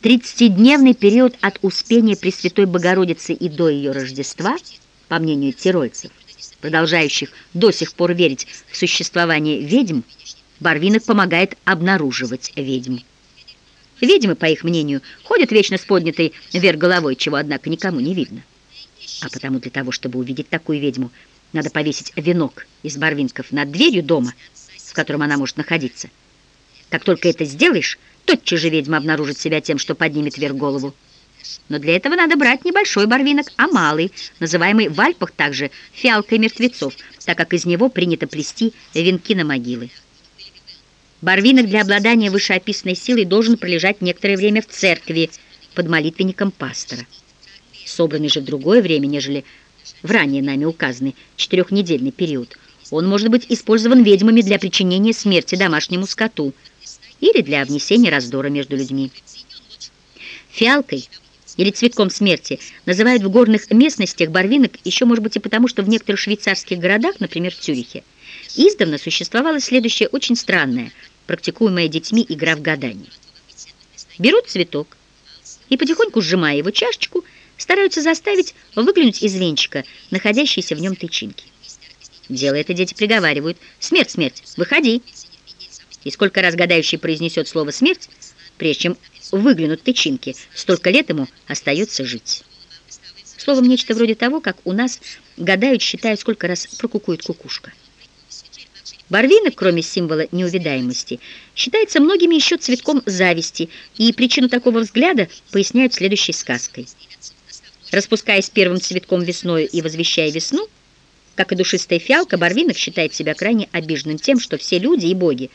Тридцатидневный период от Успения Пресвятой Богородицы и до ее Рождества, по мнению тирольцев, продолжающих до сих пор верить в существование ведьм, Барвинок помогает обнаруживать ведьм. Ведьмы, по их мнению, ходят вечно с поднятой вверх головой, чего, однако, никому не видно. А потому для того, чтобы увидеть такую ведьму, надо повесить венок из барвинков над дверью дома, в котором она может находиться. Как только это сделаешь, тотчас же ведьма обнаружит себя тем, что поднимет вверх голову. Но для этого надо брать небольшой барвинок, а малый, называемый в Альпах также фиалкой мертвецов, так как из него принято плести венки на могилы. Барвинок для обладания вышеописанной силой должен пролежать некоторое время в церкви под молитвенником пастора. Собранный же в другое время, нежели в ранее нами указанный четырехнедельный период, он может быть использован ведьмами для причинения смерти домашнему скоту или для внесения раздора между людьми. Фиалкой или цветком смерти называют в горных местностях барвинок еще, может быть, и потому, что в некоторых швейцарских городах, например, в Цюрихе, издавна существовала следующая очень странная, практикуемая детьми игра в гадание. Берут цветок и, потихоньку сжимая его чашечку, стараются заставить выглянуть из венчика находящиеся в нем тычинки. Делая это, дети приговаривают «Смерть, смерть, выходи!» И сколько раз гадающий произнесет слово «смерть», прежде чем выглянут тычинки, столько лет ему остается жить. Словом, нечто вроде того, как у нас гадают, считают, сколько раз прокукует кукушка. Барвинок, кроме символа неувидаемости, считается многими еще цветком зависти, и причину такого взгляда поясняют следующей сказкой. Распускаясь первым цветком весною и возвещая весну, как и душистая фиалка, Барвинок считает себя крайне обиженным тем, что все люди и боги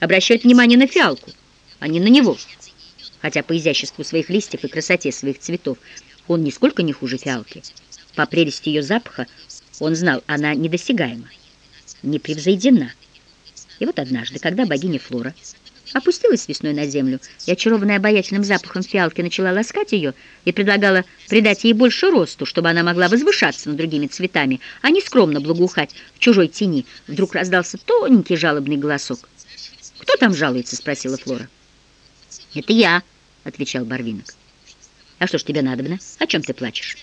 обращают внимание на фиалку, а не на него. Хотя по изяществу своих листьев и красоте своих цветов он нисколько не хуже фиалки. По прелести ее запаха он знал, она недосягаема не превзойдена. И вот однажды, когда богиня Флора опустилась весной на землю и, очарованная обаятельным запахом фиалки, начала ласкать ее и предлагала придать ей больше росту, чтобы она могла возвышаться над другими цветами, а не скромно благоухать в чужой тени, вдруг раздался тоненький жалобный голосок. «Кто там жалуется?» — спросила Флора. «Это я», — отвечал Барвинок. «А что ж тебе надобно? О чем ты плачешь?»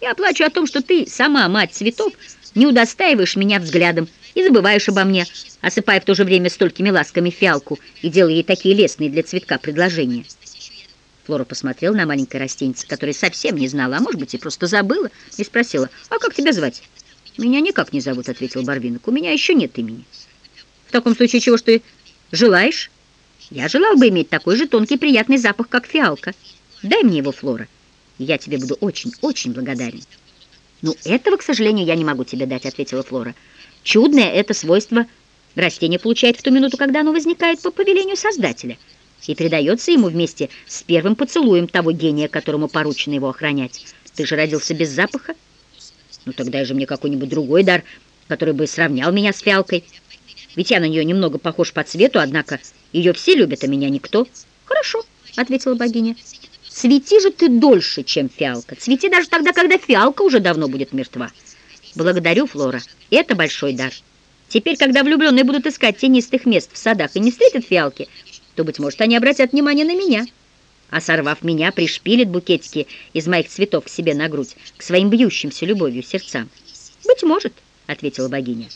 «Я плачу о том, что ты, сама мать цветов, не удостаиваешь меня взглядом, и забываешь обо мне, осыпая в то же время столькими ласками фиалку и делая ей такие лестные для цветка предложения. Флора посмотрела на маленькое растеньце, которое совсем не знала, а может быть и просто забыла, и спросила, «А как тебя звать?» «Меня никак не зовут», — ответил Барвинок, «у меня еще нет имени». «В таком случае чего ж ты желаешь?» «Я желал бы иметь такой же тонкий приятный запах, как фиалка. Дай мне его, Флора, и я тебе буду очень-очень благодарен». «Ну, этого, к сожалению, я не могу тебе дать», — ответила Флора. Чудное это свойство растение получает в ту минуту, когда оно возникает по повелению Создателя и передается ему вместе с первым поцелуем того гения, которому поручено его охранять. Ты же родился без запаха? Ну тогда же мне какой-нибудь другой дар, который бы сравнял меня с фиалкой. Ведь я на нее немного похож по цвету, однако ее все любят, а меня никто. Хорошо, ответила богиня. Цвети же ты дольше, чем фиалка. Цвети даже тогда, когда фиалка уже давно будет мертва. Благодарю, Флора. Это большой дар. Теперь, когда влюбленные будут искать тенистых мест в садах и не встретят фиалки, то, быть может, они обратят внимание на меня. А сорвав меня, пришпилит букетики из моих цветов к себе на грудь, к своим бьющимся любовью сердцам. «Быть может», — ответила богиня.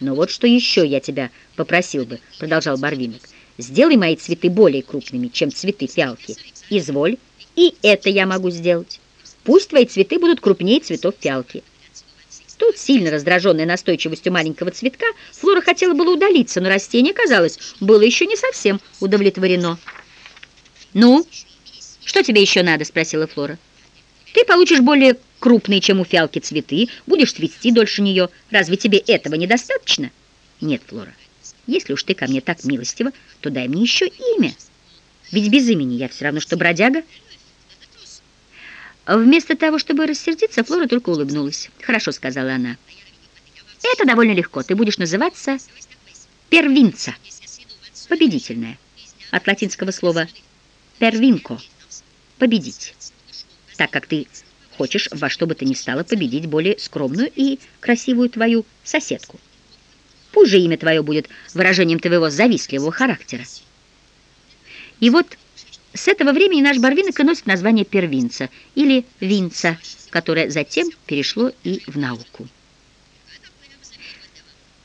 «Но вот что еще я тебя попросил бы», — продолжал Барвинок. «Сделай мои цветы более крупными, чем цветы фиалки. Изволь, и это я могу сделать. Пусть твои цветы будут крупнее цветов фиалки». Тут, сильно раздраженная настойчивостью маленького цветка, Флора хотела было удалиться, но растение, казалось, было еще не совсем удовлетворено. «Ну, что тебе еще надо?» — спросила Флора. «Ты получишь более крупные, чем у фиалки, цветы, будешь цвести дольше нее. Разве тебе этого недостаточно?» «Нет, Флора, если уж ты ко мне так милостива, то дай мне еще имя. Ведь без имени я все равно, что бродяга». Вместо того, чтобы рассердиться, Флора только улыбнулась. «Хорошо», — сказала она. «Это довольно легко. Ты будешь называться первинца, победительная, от латинского слова первинко, победить, так как ты хочешь во что бы то ни стало победить более скромную и красивую твою соседку. Пусть же имя твое будет выражением твоего завистливого характера. И вот С этого времени наш Барвинок и носит название первинца или винца, которое затем перешло и в науку.